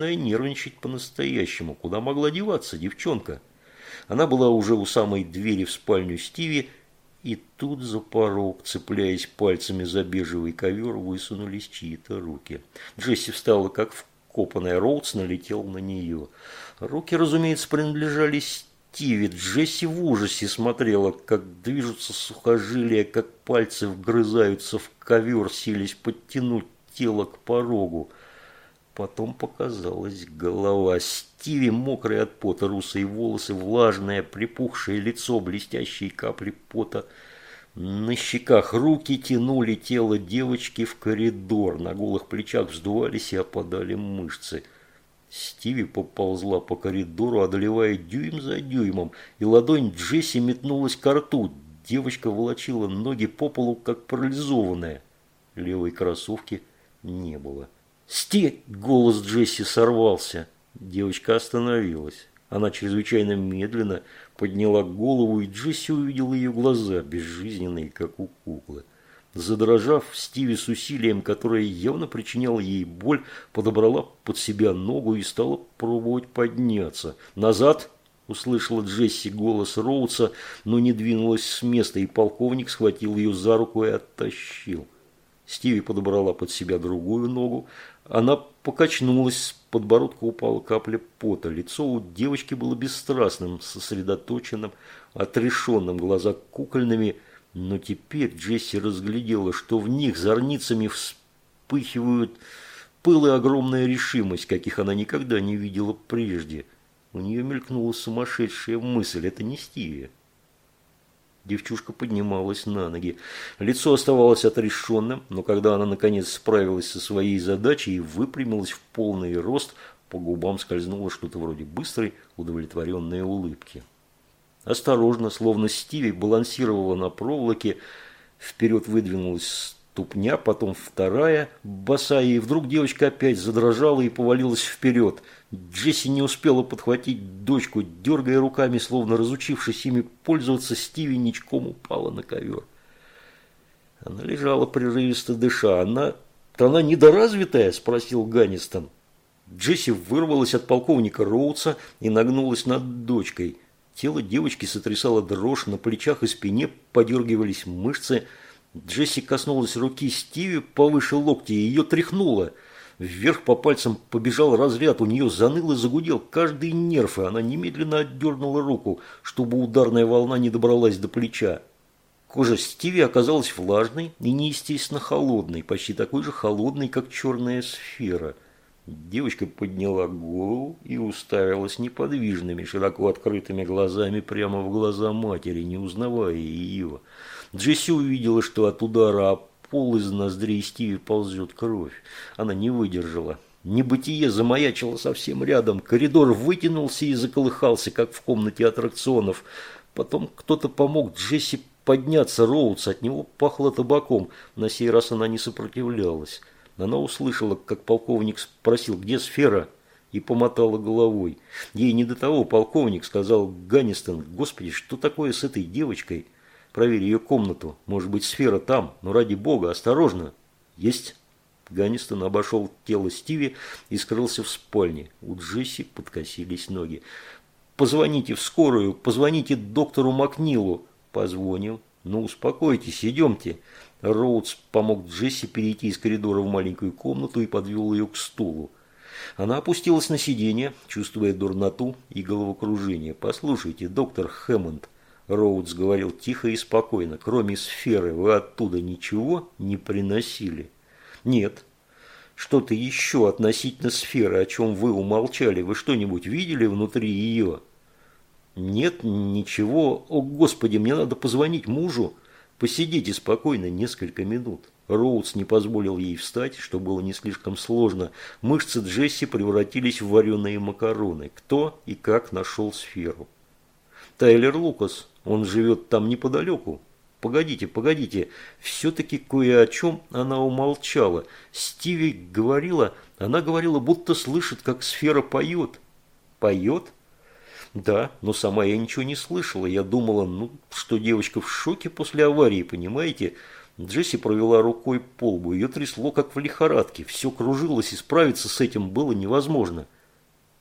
нервничать по-настоящему. Куда могла деваться девчонка? Она была уже у самой двери в спальню Стиви, и тут за порог, цепляясь пальцами за бежевый ковер, высунулись чьи-то руки. Джесси встала как вкопанная, Роудс налетел на нее. Руки, разумеется, принадлежали Стиви. Джесси в ужасе смотрела, как движутся сухожилия, как пальцы вгрызаются в ковер, сились подтянуть тело к порогу. Потом показалась голова. Стиви, мокрые от пота, русые волосы, влажное, припухшее лицо, блестящие капли пота. На щеках руки тянули тело девочки в коридор. На голых плечах вздувались и опадали мышцы. Стиви поползла по коридору, одолевая дюйм за дюймом, и ладонь Джесси метнулась к рту. Девочка волочила ноги по полу, как парализованная. Левой кроссовки не было. «Стеть!» – голос Джесси сорвался. Девочка остановилась. Она чрезвычайно медленно подняла голову, и Джесси увидел ее глаза, безжизненные, как у куклы. Задрожав, Стиви с усилием, которое явно причиняло ей боль, подобрала под себя ногу и стала пробовать подняться. «Назад!» – услышала Джесси голос Роудса, но не двинулась с места, и полковник схватил ее за руку и оттащил. Стиви подобрала под себя другую ногу, она покачнулась, подбородка упала капля пота. Лицо у девочки было бесстрастным, сосредоточенным, отрешенным, глаза кукольными. Но теперь Джесси разглядела, что в них зорницами вспыхивают пыл и огромная решимость, каких она никогда не видела прежде. У нее мелькнула сумасшедшая мысль – это не Стиви. Девчушка поднималась на ноги. Лицо оставалось отрешенным, но когда она наконец справилась со своей задачей и выпрямилась в полный рост, по губам скользнуло что-то вроде быстрой, удовлетворенной улыбки. Осторожно, словно Стиви балансировала на проволоке, вперед выдвинулась ступня, потом вторая, босая, и вдруг девочка опять задрожала и повалилась вперед. Джесси не успела подхватить дочку, дергая руками, словно разучившись ими пользоваться, Стиви ничком упала на ковер. Она лежала прерывисто дыша. «Она... она недоразвитая?» – спросил Ганнистон. Джесси вырвалась от полковника Роудса и нагнулась над дочкой. Тело девочки сотрясало дрожь, на плечах и спине подергивались мышцы – Джесси коснулась руки Стиви повыше локтя и ее тряхнуло. Вверх по пальцам побежал разряд, у нее заныл и загудел каждый нерв, и она немедленно отдернула руку, чтобы ударная волна не добралась до плеча. Кожа Стиви оказалась влажной и неестественно холодной, почти такой же холодной, как черная сфера. Девочка подняла голову и уставилась неподвижными, широко открытыми глазами прямо в глаза матери, не узнавая ее. Джесси увидела, что от удара о пол из ноздрей Стиви ползет кровь. Она не выдержала. Небытие замаячило совсем рядом. Коридор вытянулся и заколыхался, как в комнате аттракционов. Потом кто-то помог Джесси подняться Роудс. От него пахло табаком. На сей раз она не сопротивлялась. Она услышала, как полковник спросил, где сфера, и помотала головой. Ей не до того, полковник, сказал Ганнистон. Господи, что такое с этой девочкой? Проверь ее комнату. Может быть, сфера там. Но ради бога, осторожно. Есть. Ганнистон обошел тело Стиви и скрылся в спальне. У Джесси подкосились ноги. «Позвоните в скорую, позвоните доктору Макнилу». «Позвонил. Ну, успокойтесь, идемте». Роудс помог Джесси перейти из коридора в маленькую комнату и подвел ее к стулу. Она опустилась на сиденье, чувствуя дурноту и головокружение. «Послушайте, доктор Хэммонд», Роудс говорил тихо и спокойно. Кроме сферы вы оттуда ничего не приносили? Нет. Что-то еще относительно сферы, о чем вы умолчали. Вы что-нибудь видели внутри ее? Нет, ничего. О, Господи, мне надо позвонить мужу. Посидите спокойно несколько минут. Роудс не позволил ей встать, что было не слишком сложно. Мышцы Джесси превратились в вареные макароны. Кто и как нашел сферу? Тайлер Лукас, он живет там неподалеку. Погодите, погодите, все-таки кое о чем она умолчала. Стиви говорила, она говорила, будто слышит, как сфера поет. Поет? Да, но сама я ничего не слышала. Я думала, ну, что девочка в шоке после аварии, понимаете? Джесси провела рукой по лбу. Ее трясло, как в лихорадке. Все кружилось, и справиться с этим было невозможно.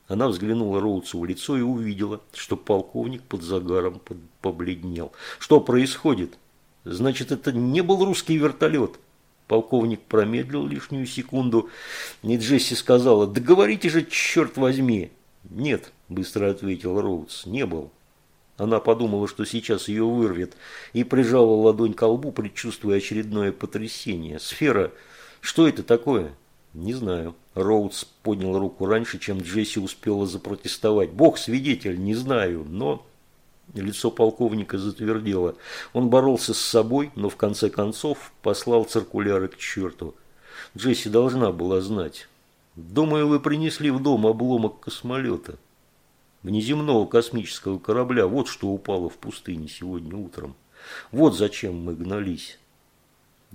Она взглянула Роудсу в лицо и увидела, что полковник под загаром побледнел. Что происходит? Значит, это не был русский вертолет. Полковник промедлил лишнюю секунду, и Джесси сказала, «Да говорите же, черт возьми!» «Нет», – быстро ответил Роудс, – «не был». Она подумала, что сейчас ее вырвет, и прижала ладонь к лбу, предчувствуя очередное потрясение. «Сфера, что это такое?» «Не знаю». Роудс поднял руку раньше, чем Джесси успела запротестовать. «Бог свидетель, не знаю, но...» Лицо полковника затвердело. Он боролся с собой, но в конце концов послал циркуляры к черту. Джесси должна была знать. «Думаю, вы принесли в дом обломок космолета. Внеземного космического корабля. Вот что упало в пустыне сегодня утром. Вот зачем мы гнались».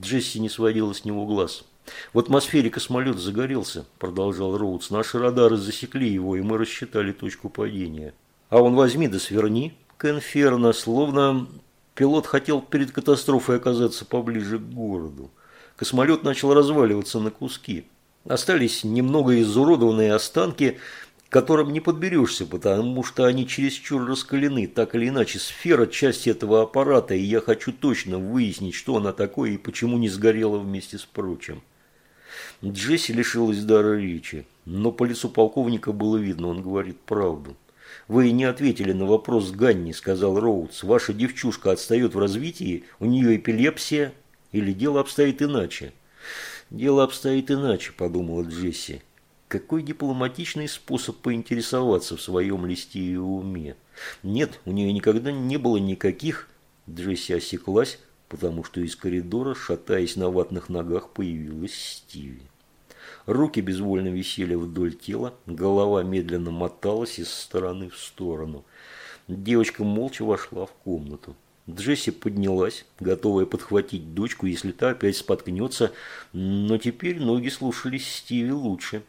Джесси не сводила с него глаз. В атмосфере космолет загорелся, продолжал Роудс. Наши радары засекли его, и мы рассчитали точку падения. А он возьми да сверни к Инферно, словно пилот хотел перед катастрофой оказаться поближе к городу. Космолет начал разваливаться на куски. Остались немного изуродованные останки, которым не подберешься, потому что они чересчур раскалены. Так или иначе, сфера – часть этого аппарата, и я хочу точно выяснить, что она такое и почему не сгорела вместе с прочим. Джесси лишилась дара речи, но по лицу полковника было видно, он говорит правду. «Вы не ответили на вопрос Ганни», – сказал Роудс. «Ваша девчушка отстает в развитии? У нее эпилепсия? Или дело обстоит иначе?» «Дело обстоит иначе», – подумала Джесси. Какой дипломатичный способ поинтересоваться в своем листе и уме. Нет, у нее никогда не было никаких... Джесси осеклась, потому что из коридора, шатаясь на ватных ногах, появилась Стиви. Руки безвольно висели вдоль тела, голова медленно моталась из стороны в сторону. Девочка молча вошла в комнату. Джесси поднялась, готовая подхватить дочку, если та опять споткнется, но теперь ноги слушались Стиви лучше.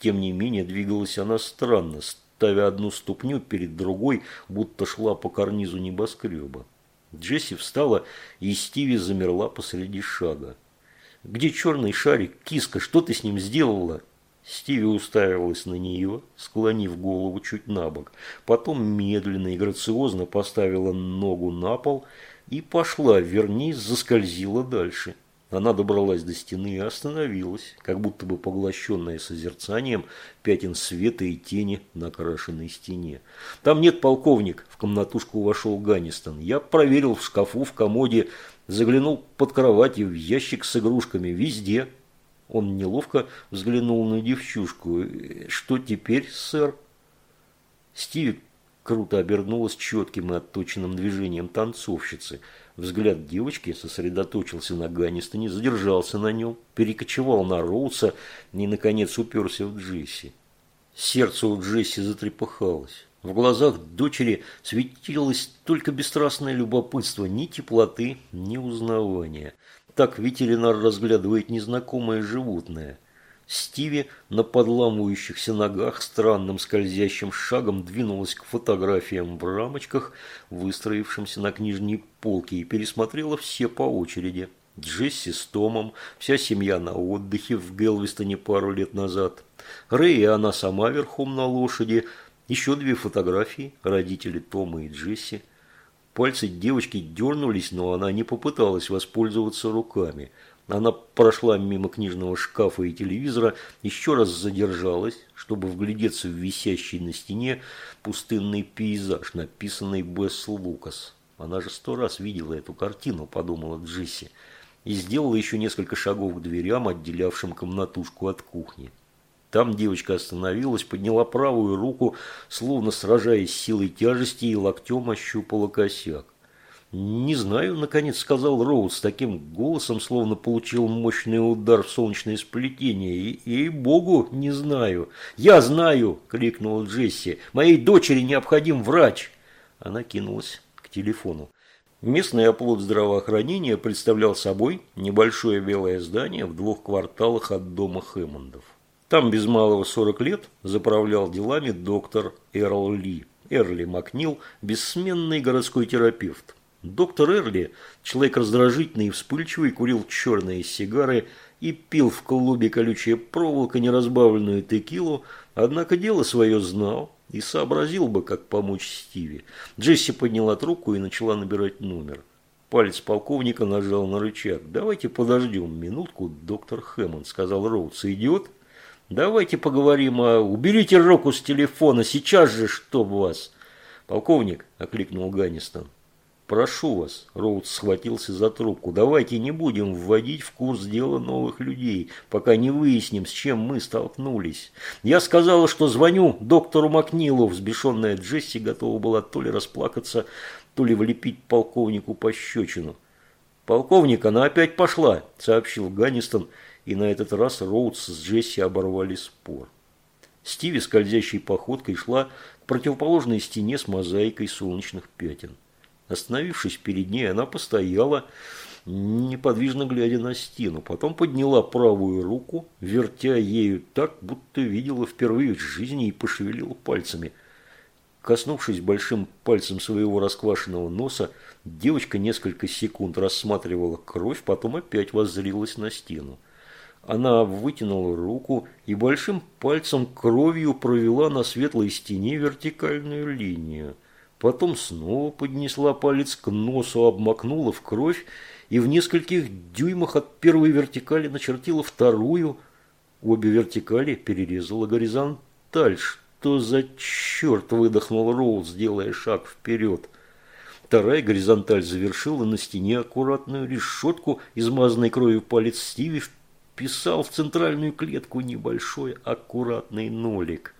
Тем не менее, двигалась она странно, ставя одну ступню перед другой, будто шла по карнизу небоскреба. Джесси встала, и Стиви замерла посреди шага. «Где черный шарик? Киска, что ты с ним сделала?» Стиви уставилась на нее, склонив голову чуть на бок. Потом медленно и грациозно поставила ногу на пол и пошла, вернее, заскользила дальше. Она добралась до стены и остановилась, как будто бы поглощенная созерцанием пятен света и тени на окрашенной стене. «Там нет полковник», – в комнатушку вошел Ганнистон. «Я проверил в шкафу, в комоде, заглянул под кровать и в ящик с игрушками, везде». Он неловко взглянул на девчушку. «Что теперь, сэр?» Стиви круто обернулась четким и отточенным движением танцовщицы – Взгляд девочки сосредоточился на Ганнистоне, задержался на нем, перекочевал на Роуса и, наконец, уперся в Джесси. Сердце у Джесси затрепыхалось. В глазах дочери светилось только бесстрастное любопытство, ни теплоты, ни узнавания. Так ветеринар разглядывает незнакомое животное. Стиви на подламывающихся ногах странным скользящим шагом двинулась к фотографиям в рамочках, выстроившимся на книжной полке, и пересмотрела все по очереди. Джесси с Томом, вся семья на отдыхе в Гелвистоне пару лет назад. Рэй и она сама верхом на лошади. Еще две фотографии, родители Тома и Джесси. Пальцы девочки дернулись, но она не попыталась воспользоваться руками – она прошла мимо книжного шкафа и телевизора, еще раз задержалась, чтобы вглядеться в висящий на стене пустынный пейзаж, написанный Бесс Лукас. Она же сто раз видела эту картину, подумала Джесси, и сделала еще несколько шагов к дверям, отделявшим комнатушку от кухни. Там девочка остановилась, подняла правую руку, словно сражаясь силой тяжести, и локтем ощупала косяк. «Не знаю», – наконец сказал Роуд с таким голосом, словно получил мощный удар в солнечное сплетение. «И, и богу, не знаю». «Я знаю!» – крикнула Джесси. «Моей дочери необходим врач!» Она кинулась к телефону. Местный оплот здравоохранения представлял собой небольшое белое здание в двух кварталах от дома Хэммондов. Там без малого 40 лет заправлял делами доктор Эрл Ли. Эрли Макнил – бессменный городской терапевт. Доктор Эрли, человек раздражительный и вспыльчивый, курил черные сигары и пил в клубе колючая проволока неразбавленную текилу, однако дело свое знал и сообразил бы, как помочь Стиви. Джесси подняла трубку и начала набирать номер. Палец полковника нажал на рычаг. «Давайте подождем минутку, доктор Хэммонд», – сказал Роудс. «Идет?» «Давайте поговорим о... Уберите руку с телефона, сейчас же, чтоб вас!» «Полковник», – окликнул Ганнистон. «Прошу вас», – Роудс схватился за трубку, – «давайте не будем вводить в курс дела новых людей, пока не выясним, с чем мы столкнулись. Я сказала, что звоню доктору Макнилу». Взбешенная Джесси готова была то ли расплакаться, то ли влепить полковнику пощечину. «Полковник, она опять пошла», – сообщил Ганнистон, и на этот раз Роудс с Джесси оборвали спор. Стиви скользящей походкой шла к противоположной стене с мозаикой солнечных пятен. Остановившись перед ней, она постояла, неподвижно глядя на стену. Потом подняла правую руку, вертя ею так, будто видела впервые в жизни и пошевелила пальцами – Коснувшись большим пальцем своего расквашенного носа, девочка несколько секунд рассматривала кровь, потом опять воззрилась на стену. Она вытянула руку и большим пальцем кровью провела на светлой стене вертикальную линию. Потом снова поднесла палец к носу, обмакнула в кровь и в нескольких дюймах от первой вертикали начертила вторую. Обе вертикали перерезала горизонталь, что за черт?» – выдохнул Роуз, делая шаг вперед. Вторая горизонталь завершила на стене аккуратную решетку, измазанной кровью палец Стиви вписал в центральную клетку небольшой аккуратный нолик.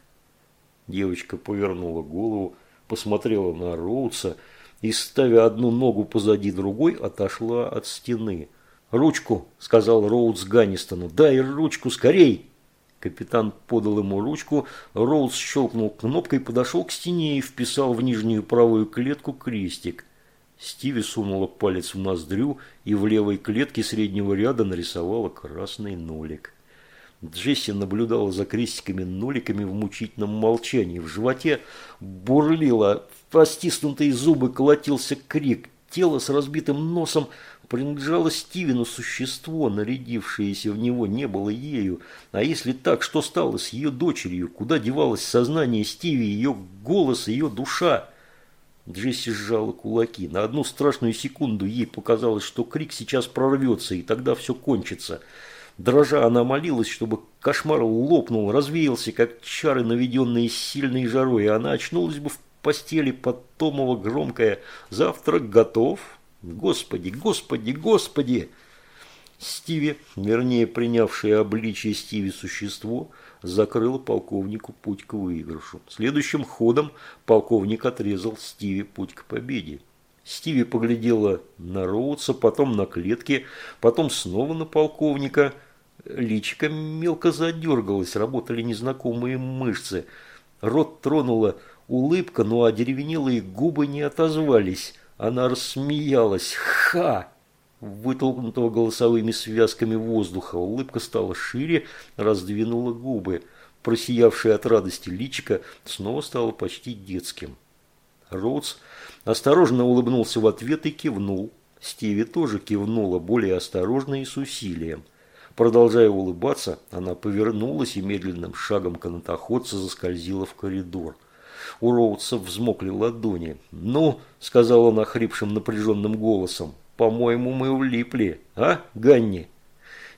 Девочка повернула голову, посмотрела на Роудса и, ставя одну ногу позади другой, отошла от стены. «Ручку!» – сказал Роудс Ганнистону. «Дай ручку, скорей!» Капитан подал ему ручку, Роуз щелкнул кнопкой, подошел к стене и вписал в нижнюю правую клетку крестик. Стиви сунула палец в ноздрю и в левой клетке среднего ряда нарисовала красный нолик. Джесси наблюдала за крестиками-ноликами в мучительном молчании. В животе бурлило, в стиснутые зубы колотился крик. Тело с разбитым носом принадлежало Стивену существо, нарядившееся в него, не было ею. А если так, что стало с ее дочерью? Куда девалось сознание Стиви, ее голос, ее душа? Джесси сжала кулаки. На одну страшную секунду ей показалось, что крик сейчас прорвется, и тогда все кончится. Дрожа она молилась, чтобы кошмар лопнул, развеялся, как чары, наведенные сильной жарой, и она очнулась бы в постели под Томово громкое «Завтрак готов?» Господи, господи, господи! Стиви, вернее принявшее обличие Стиви существо, закрыло полковнику путь к выигрышу. Следующим ходом полковник отрезал Стиви путь к победе. Стиви поглядела на Роудса, потом на клетки, потом снова на полковника. Личико мелко задергалось, работали незнакомые мышцы. Рот тронула улыбка, но одеревенелые губы не отозвались. Она рассмеялась. «Ха!» Вытолкнутого голосовыми связками воздуха. Улыбка стала шире, раздвинула губы. Просиявшее от радости личико снова стало почти детским. Роудс осторожно улыбнулся в ответ и кивнул. Стиви тоже кивнула, более осторожно и с усилием. Продолжая улыбаться, она повернулась и медленным шагом канатоходца заскользила в коридор. У Роудса взмокли ладони. «Ну», – сказал он охрипшим напряженным голосом, – «по-моему, мы влипли, а, Ганни?»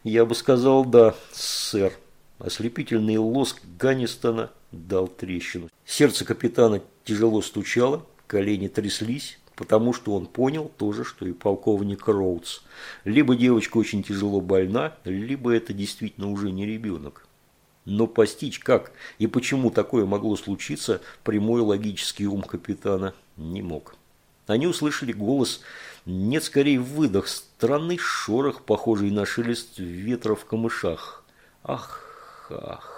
«Я бы сказал, да, сэр». Ослепительный лоск Ганнистона дал трещину. Сердце капитана тяжело стучало, колени тряслись, потому что он понял то же, что и полковник Роудс. Либо девочка очень тяжело больна, либо это действительно уже не ребенок. Но постичь, как и почему такое могло случиться, прямой логический ум капитана не мог. Они услышали голос, нет, скорее выдох, странный шорох, похожий на шелест ветра в камышах. Ах, ах.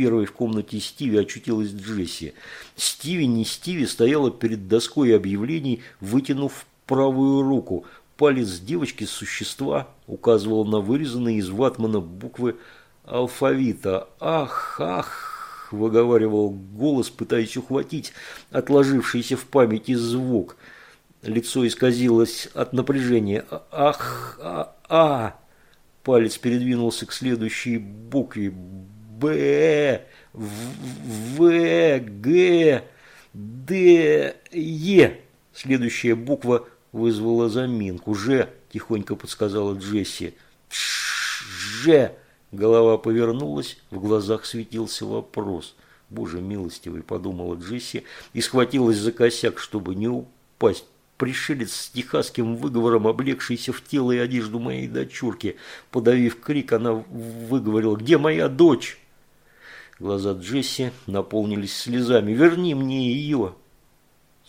Первой в комнате Стиви очутилась Джесси. Стиви, не Стиви, стояла перед доской объявлений, вытянув правую руку. Палец девочки существа указывал на вырезанные из ватмана буквы алфавита. «Ах, ах!» – выговаривал голос, пытаясь ухватить отложившийся в памяти звук. Лицо исказилось от напряжения. «Ах! А! а. Палец передвинулся к следующей букве. «Б! В! Г! Д! Е!» Следующая буква вызвала заминку. «Ж!» – тихонько подсказала Джесси. «Ж!» Голова повернулась, в глазах светился вопрос. «Боже милостивый!» – подумала Джесси и схватилась за косяк, чтобы не упасть. Пришелец с техасским выговором, облегшийся в тело и одежду моей дочурки. Подавив крик, она выговорила «Где моя дочь?» Глаза Джесси наполнились слезами. «Верни мне ее!»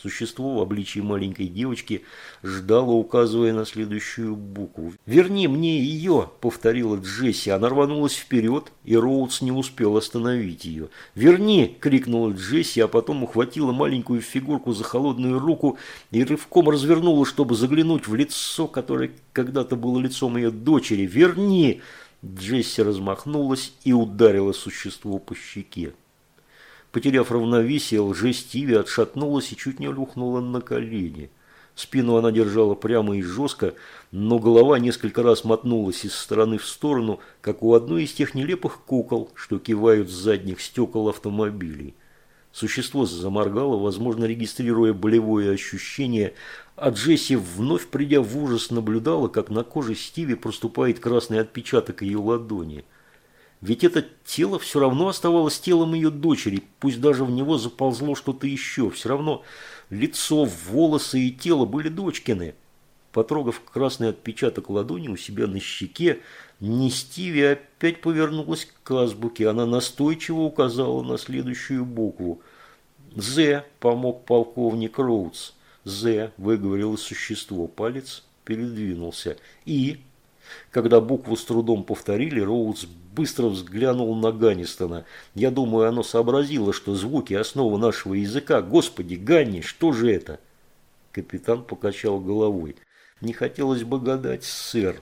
Существо в обличии маленькой девочки ждало, указывая на следующую букву. «Верни мне ее!» – повторила Джесси. Она рванулась вперед, и Роудс не успел остановить ее. «Верни!» – крикнула Джесси, а потом ухватила маленькую фигурку за холодную руку и рывком развернула, чтобы заглянуть в лицо, которое когда-то было лицом ее дочери. «Верни!» Джесси размахнулась и ударила существо по щеке. Потеряв равновесие, лжестиви отшатнулась и чуть не рухнула на колени. Спину она держала прямо и жестко, но голова несколько раз мотнулась из стороны в сторону, как у одной из тех нелепых кукол, что кивают с задних стекол автомобилей. Существо заморгало, возможно, регистрируя болевое ощущение, а Джесси, вновь придя в ужас, наблюдала, как на коже Стиви проступает красный отпечаток ее ладони – ведь это тело все равно оставалось телом ее дочери, пусть даже в него заползло что-то еще. Все равно лицо, волосы и тело были дочкины. Потрогав красный отпечаток ладони у себя на щеке, Нестиви опять повернулась к азбуке. Она настойчиво указала на следующую букву. «З», – помог полковник Роудс. «З», – выговорило существо. Палец передвинулся. «И», когда букву с трудом повторили, Роудс быстро взглянул на Ганнистона. Я думаю, оно сообразило, что звуки – основа нашего языка. Господи, Ганни, что же это? Капитан покачал головой. Не хотелось бы гадать, сэр.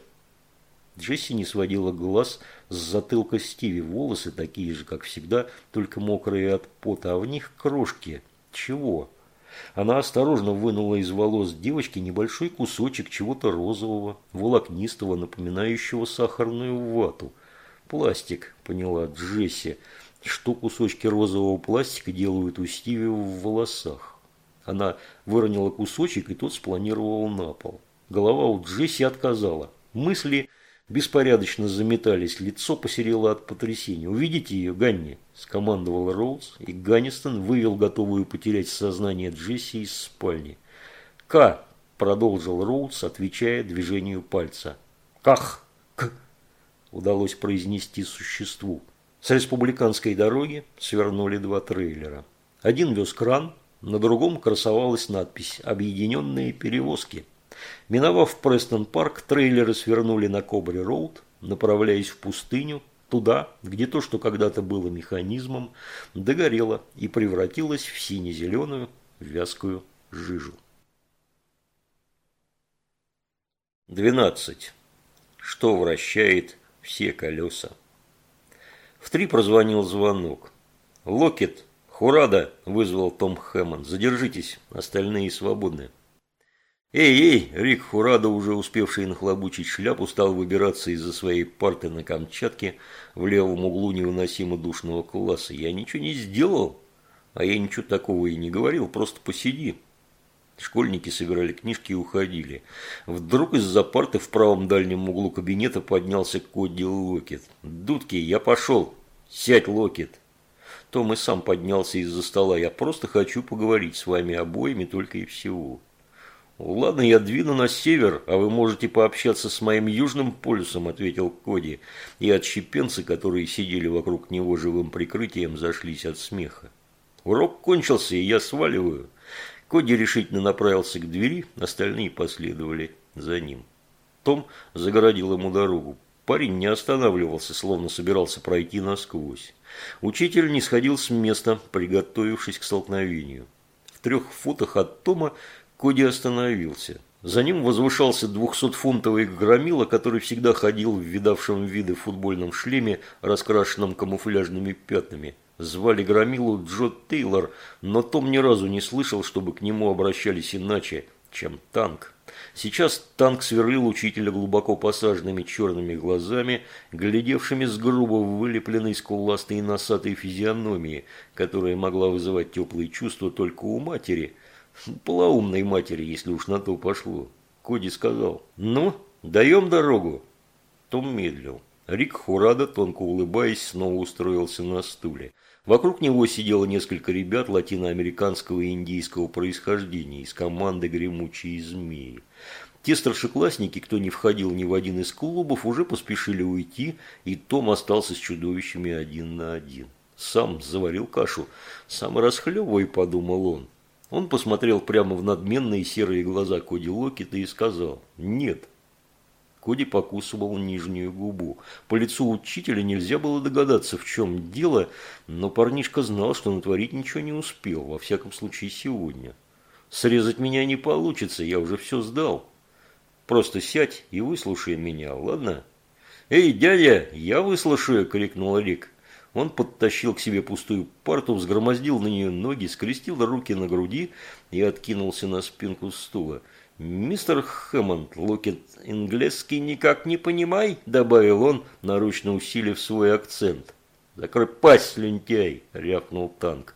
Джесси не сводила глаз с затылка Стиви. Волосы такие же, как всегда, только мокрые от пота, а в них крошки. Чего? Она осторожно вынула из волос девочки небольшой кусочек чего-то розового, волокнистого, напоминающего сахарную вату. «Пластик», – поняла Джесси, – «что кусочки розового пластика делают у Стиви в волосах». Она выронила кусочек, и тот спланировал на пол. Голова у Джесси отказала. Мысли беспорядочно заметались, лицо посерело от потрясения. «Увидите ее, Ганни!» – скомандовал Роуз, и Ганнистон вывел готовую потерять сознание Джесси из спальни. «К!» – продолжил Роуз, отвечая движению пальца. «Ках!» «К!» – удалось произнести существу. С республиканской дороги свернули два трейлера. Один вез кран, на другом красовалась надпись «Объединенные перевозки». Миновав Престон-парк, трейлеры свернули на Кобри-Роуд, направляясь в пустыню, туда, где то, что когда-то было механизмом, догорело и превратилось в сине-зеленую вязкую жижу. 12. Что вращает все колеса? В три прозвонил звонок. «Локет! Хурада!» – вызвал Том Хэммон. «Задержитесь, остальные свободны». «Эй-эй!» – Рик Хурада, уже успевший нахлобучить шляпу, стал выбираться из-за своей парты на Камчатке в левом углу невыносимо душного класса. «Я ничего не сделал!» «А я ничего такого и не говорил, просто посиди!» Школьники собирали книжки и уходили. Вдруг из-за парты в правом дальнем углу кабинета поднялся Коди Локет. «Дудки, я пошел! Сядь, Локет!» Том и сам поднялся из-за стола. «Я просто хочу поговорить с вами обоими только и всего». «Ладно, я двину на север, а вы можете пообщаться с моим южным полюсом», – ответил Коди, и отщепенцы, которые сидели вокруг него живым прикрытием, зашлись от смеха. «Урок кончился, и я сваливаю». Коди решительно направился к двери, остальные последовали за ним. Том загородил ему дорогу. Парень не останавливался, словно собирался пройти насквозь. Учитель не сходил с места, приготовившись к столкновению. В трех футах от Тома Коди остановился. За ним возвышался двухсотфунтовый громила, который всегда ходил в видавшем виды футбольном шлеме, раскрашенном камуфляжными пятнами. Звали громилу Джо Тейлор, но Том ни разу не слышал, чтобы к нему обращались иначе, чем танк. Сейчас танк сверлил учителя глубоко посаженными черными глазами, глядевшими с грубо вылепленной скуластой и носатой физиономии, которая могла вызывать теплые чувства только у матери, полоумной матери, если уж на то пошло. Коди сказал, «Ну, даем дорогу?» Том медлил. Рик Хурада, тонко улыбаясь, снова устроился на стуле. Вокруг него сидело несколько ребят латиноамериканского и индийского происхождения из команды «Гремучие змеи». Те старшеклассники, кто не входил ни в один из клубов, уже поспешили уйти, и Том остался с чудовищами один на один. Сам заварил кашу. «Сам расхлебывай», – подумал он. Он посмотрел прямо в надменные серые глаза Коди Локета и сказал «Нет». Коди покусывал нижнюю губу. По лицу учителя нельзя было догадаться, в чем дело, но парнишка знал, что натворить ничего не успел, во всяком случае сегодня. «Срезать меня не получится, я уже все сдал. Просто сядь и выслушай меня, ладно?» «Эй, дядя, я выслушаю!» – крикнул Рик. Он подтащил к себе пустую парту, взгромоздил на нее ноги, скрестил руки на груди и откинулся на спинку стула. «Мистер Хэммонд, Локет английский никак не понимай», – добавил он, наручно усилив свой акцент. «Закрой пасть, лентяй!» – рявкнул танк.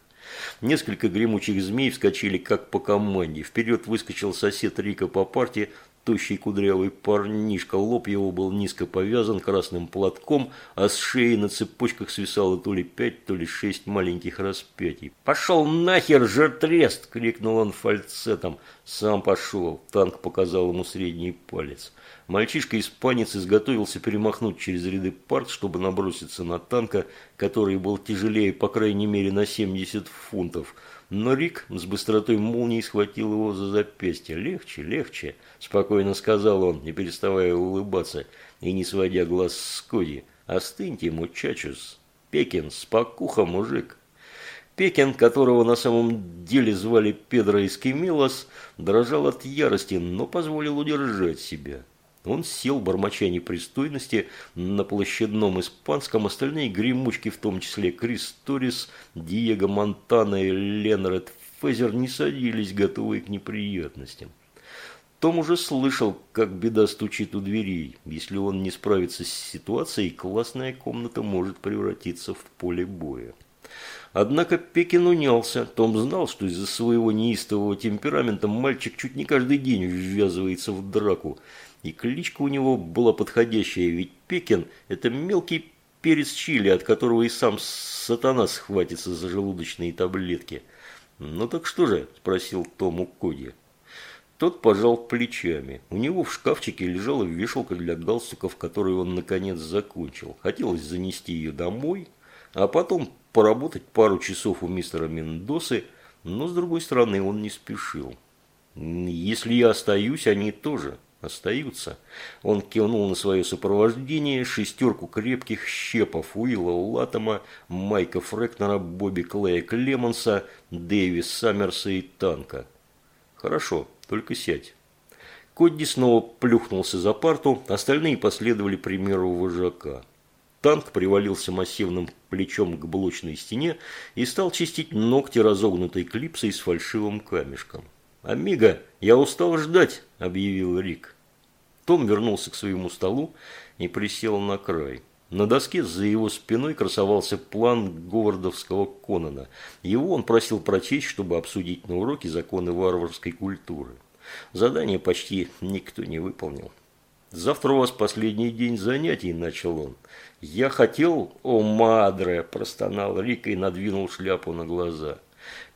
Несколько гремучих змей вскочили как по команде. Вперед выскочил сосед Рика по парте, Тощий кудрявый парнишка, лоб его был низко повязан красным платком, а с шеи на цепочках свисало то ли пять, то ли шесть маленьких распятий. «Пошел нахер, жертрест!» – крикнул он фальцетом. Сам пошел. Танк показал ему средний палец. Мальчишка-испанец изготовился перемахнуть через ряды парт, чтобы наброситься на танка, который был тяжелее по крайней мере на 70 фунтов – но Рик с быстротой молнии схватил его за запястье. «Легче, легче», – спокойно сказал он, не переставая улыбаться и не сводя глаз с Коди. «Остыньте, мучачус. Пекин, спокуха, мужик». Пекин, которого на самом деле звали Педро Эскимилос, дрожал от ярости, но позволил удержать себя. Он сел, бормоча непристойности, на площадном испанском, остальные гремучки, в том числе Крис Торис, Диего Монтана и Ленред Фезер, не садились, готовые к неприятностям. Том уже слышал, как беда стучит у дверей. Если он не справится с ситуацией, классная комната может превратиться в поле боя. Однако Пекин унялся. Том знал, что из-за своего неистового темперамента мальчик чуть не каждый день ввязывается в драку. И кличка у него была подходящая, ведь Пекин – это мелкий перец чили, от которого и сам сатана схватится за желудочные таблетки. «Ну так что же?» – спросил Том у Коди. Тот пожал плечами. У него в шкафчике лежала вешалка для галстуков, которую он наконец закончил. Хотелось занести ее домой, а потом поработать пару часов у мистера Мендосы, но с другой стороны он не спешил. «Если я остаюсь, они тоже», остаются. Он кивнул на свое сопровождение, шестерку крепких щепов Уилла Латома, Майка Фрекнера, Бобби Клея Клемонса, Дэви Саммерса и Танка. «Хорошо, только сядь». Кодди снова плюхнулся за парту, остальные последовали примеру вожака. Танк привалился массивным плечом к блочной стене и стал чистить ногти разогнутой клипсой с фальшивым камешком. «Амиго, я устал ждать», – объявил Рик. Том вернулся к своему столу и присел на край. На доске за его спиной красовался план Говардовского Конона. Его он просил прочесть, чтобы обсудить на уроке законы варварской культуры. Задание почти никто не выполнил. «Завтра у вас последний день занятий», – начал он. «Я хотел...» «О, мадре!» – простонал Рик и надвинул шляпу на глаза.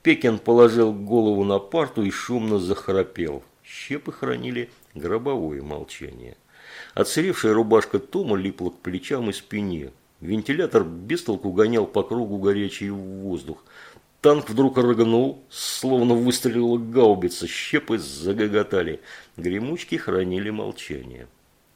Пекин положил голову на парту и шумно захрапел. Щепы хранили гробовое молчание. Отсыревшая рубашка Тома липла к плечам и спине. Вентилятор без толку гонял по кругу горячий воздух. Танк вдруг рыгнул, словно выстрелила гаубица, щепы загоготали. Гремучки хранили молчание.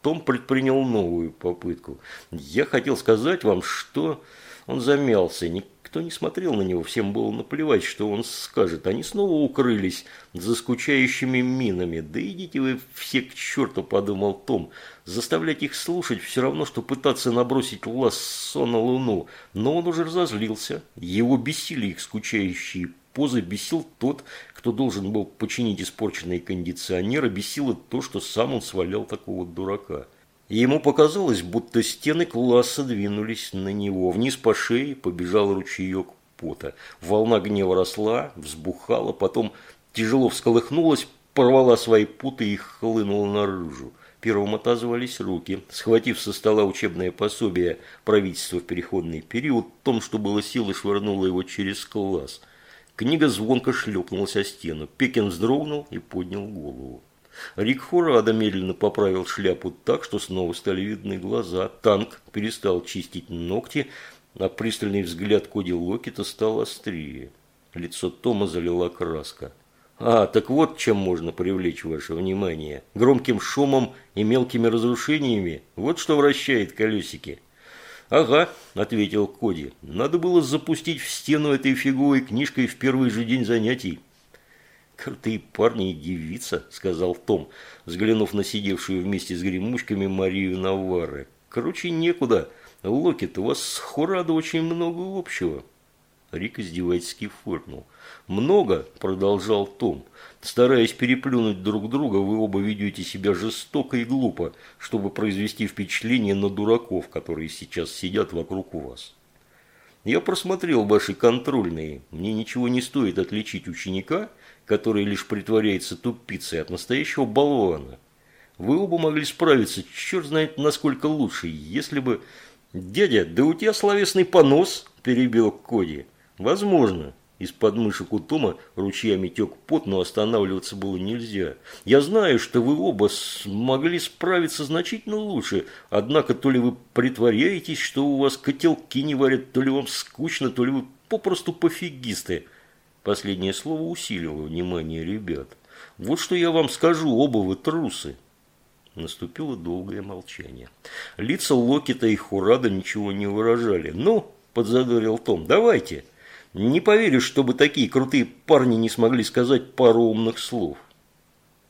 Том предпринял новую попытку. «Я хотел сказать вам, что...» Он замялся. Никто не смотрел на него, всем было наплевать, что он скажет. Они снова укрылись за скучающими минами. «Да идите вы все к черту», – подумал Том. Заставлять их слушать все равно, что пытаться набросить лассо на луну. Но он уже разозлился. Его бесили их скучающие позы, бесил тот, кто должен был починить испорченные кондиционеры, бесило то, что сам он свалял такого дурака. Ему показалось, будто стены класса двинулись на него. Вниз по шее побежал ручеек пота. Волна гнева росла, взбухала, потом тяжело всколыхнулась, порвала свои путы и хлынула наружу. Первым отозвались руки. Схватив со стола учебное пособие правительства в переходный период, том, что было силы, швырнуло его через класс. Книга звонко шлепнулась о стену. Пекин вздрогнул и поднял голову. Рик Хурада медленно поправил шляпу так, что снова стали видны глаза. Танк перестал чистить ногти, а пристальный взгляд Коди Локета стал острее. Лицо Тома залила краска. А, так вот чем можно привлечь ваше внимание. Громким шумом и мелкими разрушениями. Вот что вращает колесики. Ага, ответил Коди. Надо было запустить в стену этой фиговой книжкой в первый же день занятий. «Крутые парни и девица», – сказал Том, взглянув на сидевшую вместе с гремучками Марию Навары. «Короче, некуда. Локет, у вас с Хурадо очень много общего». Рик издевательски фыркнул. «Много», – продолжал Том. «Стараясь переплюнуть друг друга, вы оба ведете себя жестоко и глупо, чтобы произвести впечатление на дураков, которые сейчас сидят вокруг вас. Я просмотрел ваши контрольные. Мне ничего не стоит отличить ученика, который лишь притворяется тупицей, от настоящего болвана. Вы оба могли справиться, черт знает насколько лучше, если бы... «Дядя, да у тебя словесный понос!» – перебил Коди. «Возможно. Из подмышек у Тома ручьями тек пот, но останавливаться было нельзя. Я знаю, что вы оба смогли справиться значительно лучше, однако то ли вы притворяетесь, что у вас котелки не варят, то ли вам скучно, то ли вы попросту пофигисты». Последнее слово усилило внимание ребят. «Вот что я вам скажу, оба вы трусы». Наступило долгое молчание. Лица Локита и Хурада ничего не выражали. «Ну», – подзадорил Том, – «давайте». Не поверишь, чтобы такие крутые парни не смогли сказать пару умных слов.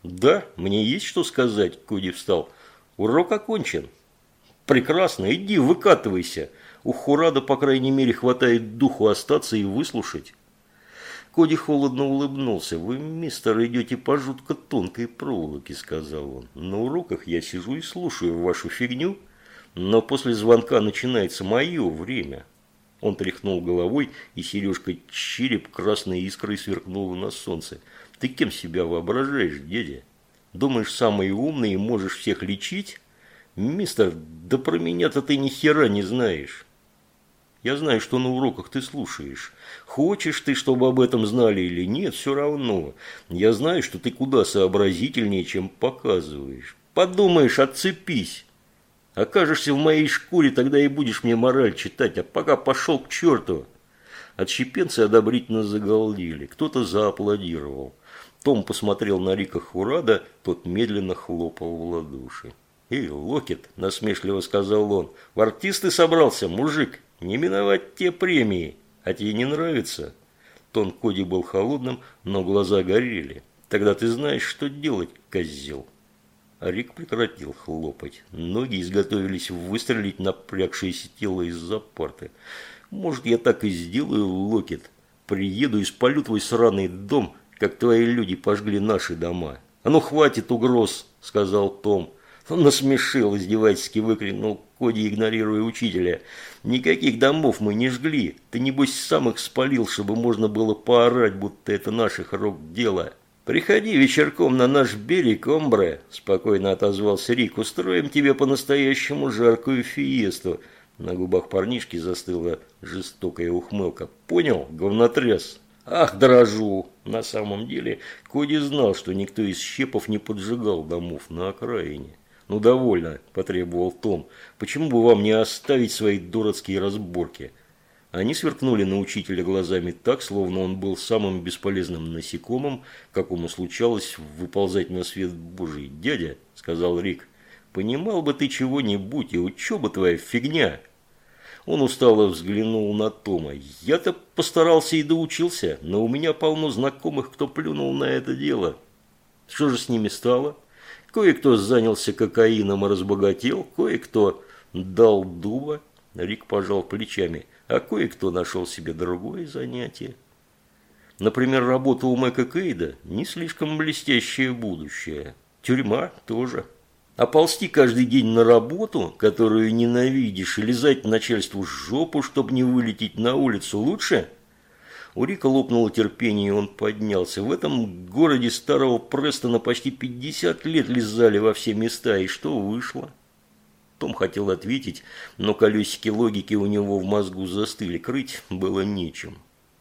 Да, мне есть что сказать, Коди встал. Урок окончен. Прекрасно, иди выкатывайся. У Хурада, по крайней мере, хватает духу остаться и выслушать. Коди холодно улыбнулся. «Вы, мистер, идете по жутко тонкой проволоке», – сказал он. «На уроках я сижу и слушаю вашу фигню, но после звонка начинается мое время. Он тряхнул головой, и сережка череп красной искрой сверкнула на солнце. «Ты кем себя воображаешь, дядя? Думаешь, самый умный и можешь всех лечить? Мистер, да про меня-то ты ни хера не знаешь». Я знаю, что на уроках ты слушаешь. Хочешь ты, чтобы об этом знали или нет, все равно. Я знаю, что ты куда сообразительнее, чем показываешь. Подумаешь, отцепись. Окажешься в моей шкуре, тогда и будешь мне мораль читать, а пока пошел к черту. Отщепенцы одобрительно загалдели, кто-то зааплодировал. Том посмотрел на Рика Хурада, тот медленно хлопал в ладоши. «Эй, Локет!» – насмешливо сказал он. «В артисты собрался, мужик! Не миновать те премии! А тебе не нравится?» Тон Коди был холодным, но глаза горели. «Тогда ты знаешь, что делать, козел!» Рик прекратил хлопать. Ноги изготовились выстрелить напрягшееся тело из-за парты. «Может, я так и сделаю, Локет? Приеду и спалю твой сраный дом, как твои люди пожгли наши дома». «А ну, хватит угроз!» – сказал Том. Он насмешил, издевательски выкрикнул Коди, игнорируя учителя. «Никаких домов мы не жгли. Ты, небось, сам их спалил, чтобы можно было поорать, будто это наших рук дело». «Приходи вечерком на наш берег, Омбре», – спокойно отозвался Рик. «Устроим тебе по-настоящему жаркую фиесту». На губах парнишки застыла жестокая ухмылка. «Понял, говнотряс?» «Ах, дрожу!» На самом деле, Коди знал, что никто из щепов не поджигал домов на окраине. «Ну, довольно», – потребовал Том. «Почему бы вам не оставить свои дурацкие разборки?» Они сверкнули на учителя глазами так, словно он был самым бесполезным насекомым, какому случалось выползать на свет Божий. «Дядя», – сказал Рик, – «понимал бы ты чего-нибудь, и учеба твоя фигня». Он устало взглянул на Тома. «Я-то постарался и доучился, но у меня полно знакомых, кто плюнул на это дело. Что же с ними стало? Кое-кто занялся кокаином и разбогател, кое-кто дал дуба». Рик пожал плечами, а кое-кто нашел себе другое занятие. Например, работа у Мэка Кейда не слишком блестящее будущее. Тюрьма тоже. А ползти каждый день на работу, которую ненавидишь, и лизать начальству жопу, чтобы не вылететь на улицу, лучше? У Рика лопнуло терпение, и он поднялся. В этом городе старого Престона почти 50 лет лизали во все места, и что вышло? Том хотел ответить, но колесики логики у него в мозгу застыли, крыть было нечем.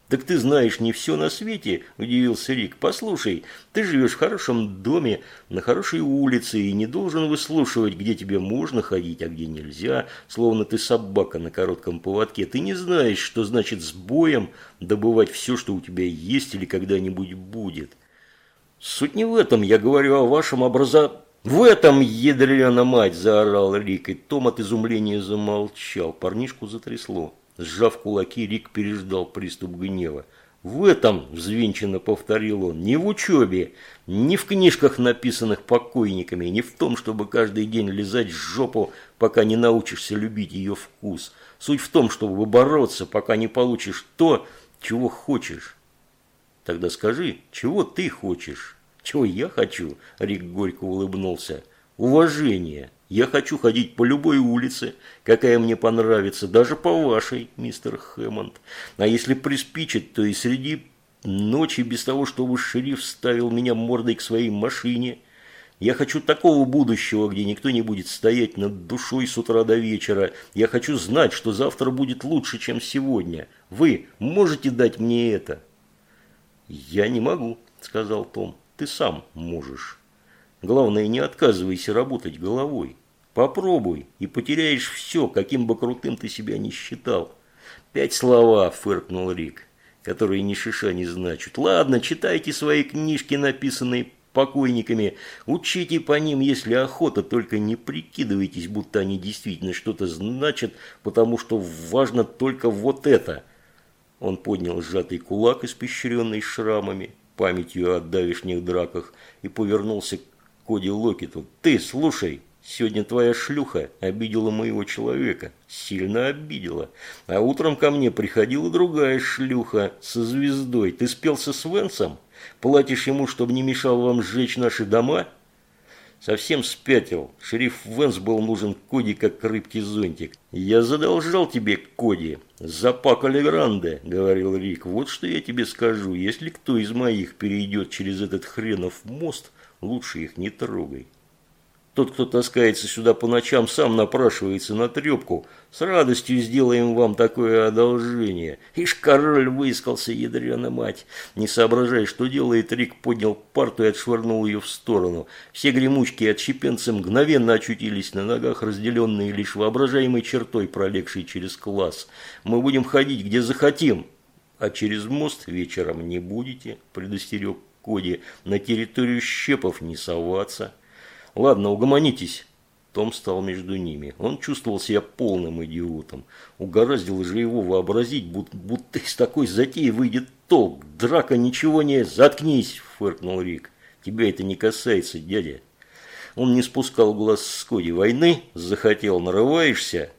«Так ты знаешь не все на свете», – удивился Рик. «Послушай, ты живешь в хорошем доме, на хорошей улице и не должен выслушивать, где тебе можно ходить, а где нельзя, словно ты собака на коротком поводке. Ты не знаешь, что значит с боем добывать все, что у тебя есть или когда-нибудь будет. Суть не в этом, я говорю о вашем образовании». «В этом, ядрена мать!» – заорал Рик, и Том от изумления замолчал. Парнишку затрясло. Сжав кулаки, Рик переждал приступ гнева. «В этом, – взвинченно повторил он, – не в учебе, не в книжках, написанных покойниками, не в том, чтобы каждый день лизать жопу, пока не научишься любить ее вкус. Суть в том, чтобы бороться, пока не получишь то, чего хочешь. Тогда скажи, чего ты хочешь?» «Чего я хочу?» – Рик горько улыбнулся. «Уважение. Я хочу ходить по любой улице, какая мне понравится, даже по вашей, мистер Хэммонд. А если приспичит, то и среди ночи, без того, чтобы шериф ставил меня мордой к своей машине. Я хочу такого будущего, где никто не будет стоять над душой с утра до вечера. Я хочу знать, что завтра будет лучше, чем сегодня. Вы можете дать мне это?» «Я не могу», – сказал Том. «Ты сам можешь». Главное, не отказывайся работать головой. Попробуй, и потеряешь все, каким бы крутым ты себя не считал. Пять слова, фыркнул Рик, которые ни шиша не значат. Ладно, читайте свои книжки, написанные покойниками, учите по ним, если охота, только не прикидывайтесь, будто они действительно что-то значат, потому что важно только вот это. Он поднял сжатый кулак, испещренный шрамами, памятью о давешних драках, и повернулся к Коди Локету. «Ты, слушай!» Сегодня твоя шлюха обидела моего человека, сильно обидела. А утром ко мне приходила другая шлюха со звездой. Ты спелся с Венсом? Платишь ему, чтобы не мешал вам сжечь наши дома? Совсем спятил. Шериф Венс был нужен Коди как рыбки зонтик. Я задолжал тебе, Коди, за Пако Легранде, говорил Рик. Вот что я тебе скажу. Если кто из моих перейдет через этот хренов мост, лучше их не трогай. Тот, кто таскается сюда по ночам, сам напрашивается на трепку. С радостью сделаем вам такое одолжение. Ишь, король выискался, ядрена мать. Не соображая, что делает, Рик поднял парту и отшвырнул ее в сторону. Все гремучки и отщепенцы мгновенно очутились на ногах, разделенные лишь воображаемой чертой, пролегшей через класс. Мы будем ходить, где захотим. А через мост вечером не будете, предостерег Коди. На территорию щепов не соваться. Ладно, угомонитесь. Том стал между ними. Он чувствовал себя полным идиотом. Угораздило же его вообразить, будто, будто из такой затеи выйдет толк. Драка ничего не... Заткнись, фыркнул Рик. Тебя это не касается, дядя. Он не спускал глаз с Коди. Войны захотел, нарываешься?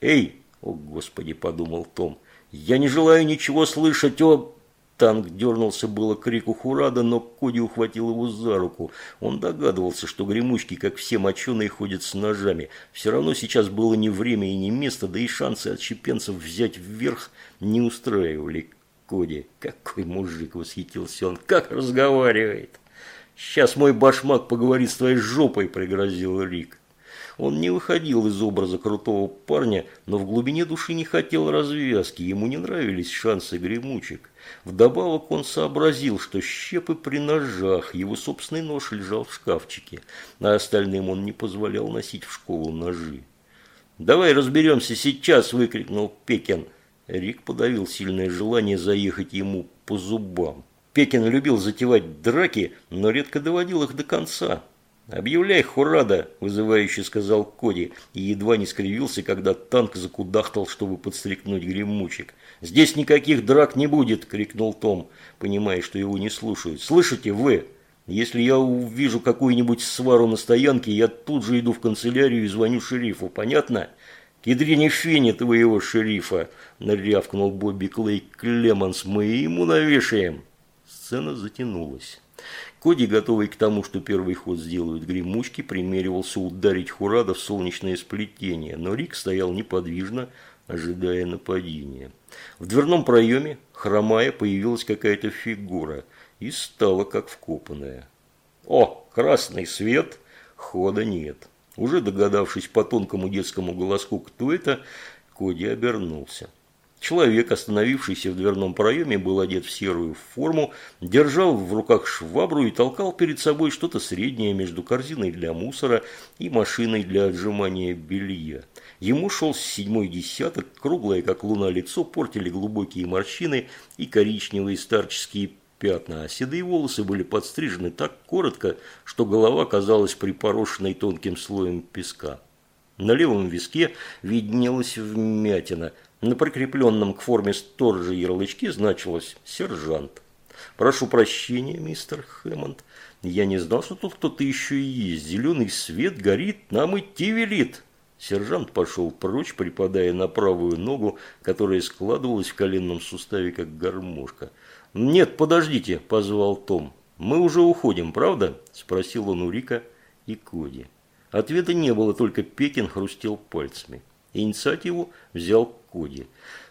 Эй, о господи, подумал Том. Я не желаю ничего слышать о... Танк дернулся было к крику Хурада, но Коди ухватил его за руку. Он догадывался, что гремучки, как все моченые, ходят с ножами. Все равно сейчас было не время и не место, да и шансы отщепенцев взять вверх не устраивали Коди. Какой мужик, восхитился он, как разговаривает. «Сейчас мой башмак поговорит с твоей жопой», – пригрозил Рик. Он не выходил из образа крутого парня, но в глубине души не хотел развязки, ему не нравились шансы гремучек. Вдобавок он сообразил, что щепы при ножах, его собственный нож лежал в шкафчике, а остальным он не позволял носить в школу ножи. «Давай разберемся сейчас!» – выкрикнул Пекин. Рик подавил сильное желание заехать ему по зубам. Пекин любил затевать драки, но редко доводил их до конца. «Объявляй, Хурада!» – вызывающе сказал Коди, и едва не скривился, когда танк закудахтал, чтобы подстрикнуть гремучек. «Здесь никаких драк не будет!» – крикнул Том, понимая, что его не слушают. «Слышите, вы? Если я увижу какую-нибудь свару на стоянке, я тут же иду в канцелярию и звоню шерифу, понятно?» «Кедрине фене твоего шерифа!» – нарявкнул Бобби Клей Клеманс. «Мы ему навешаем!» Сцена затянулась. Коди, готовый к тому, что первый ход сделают гремучки, примеривался ударить Хурада в солнечное сплетение, но Рик стоял неподвижно, ожидая нападения. В дверном проеме, хромая, появилась какая-то фигура и стала как вкопанная. «О, красный свет!» Хода нет. Уже догадавшись по тонкому детскому голоску, кто это, Коди обернулся. Человек, остановившийся в дверном проеме, был одет в серую форму, держал в руках швабру и толкал перед собой что-то среднее между корзиной для мусора и машиной для отжимания белья. Ему шел седьмой десяток, круглое, как луна, лицо портили глубокие морщины и коричневые старческие пятна, а седые волосы были подстрижены так коротко, что голова казалась припорошенной тонким слоем песка. На левом виске виднелась вмятина – на прикрепленном к форме сторожа ярлычке значилось «Сержант». «Прошу прощения, мистер Хэммонд. Я не знал, что тут кто-то еще и есть. Зеленый свет горит, нам идти велит». Сержант пошел прочь, припадая на правую ногу, которая складывалась в коленном суставе, как гармошка. «Нет, подождите», – позвал Том. «Мы уже уходим, правда?» – спросил он у Рика и Коди. Ответа не было, только Пекин хрустел пальцами. Инициативу взял Коди.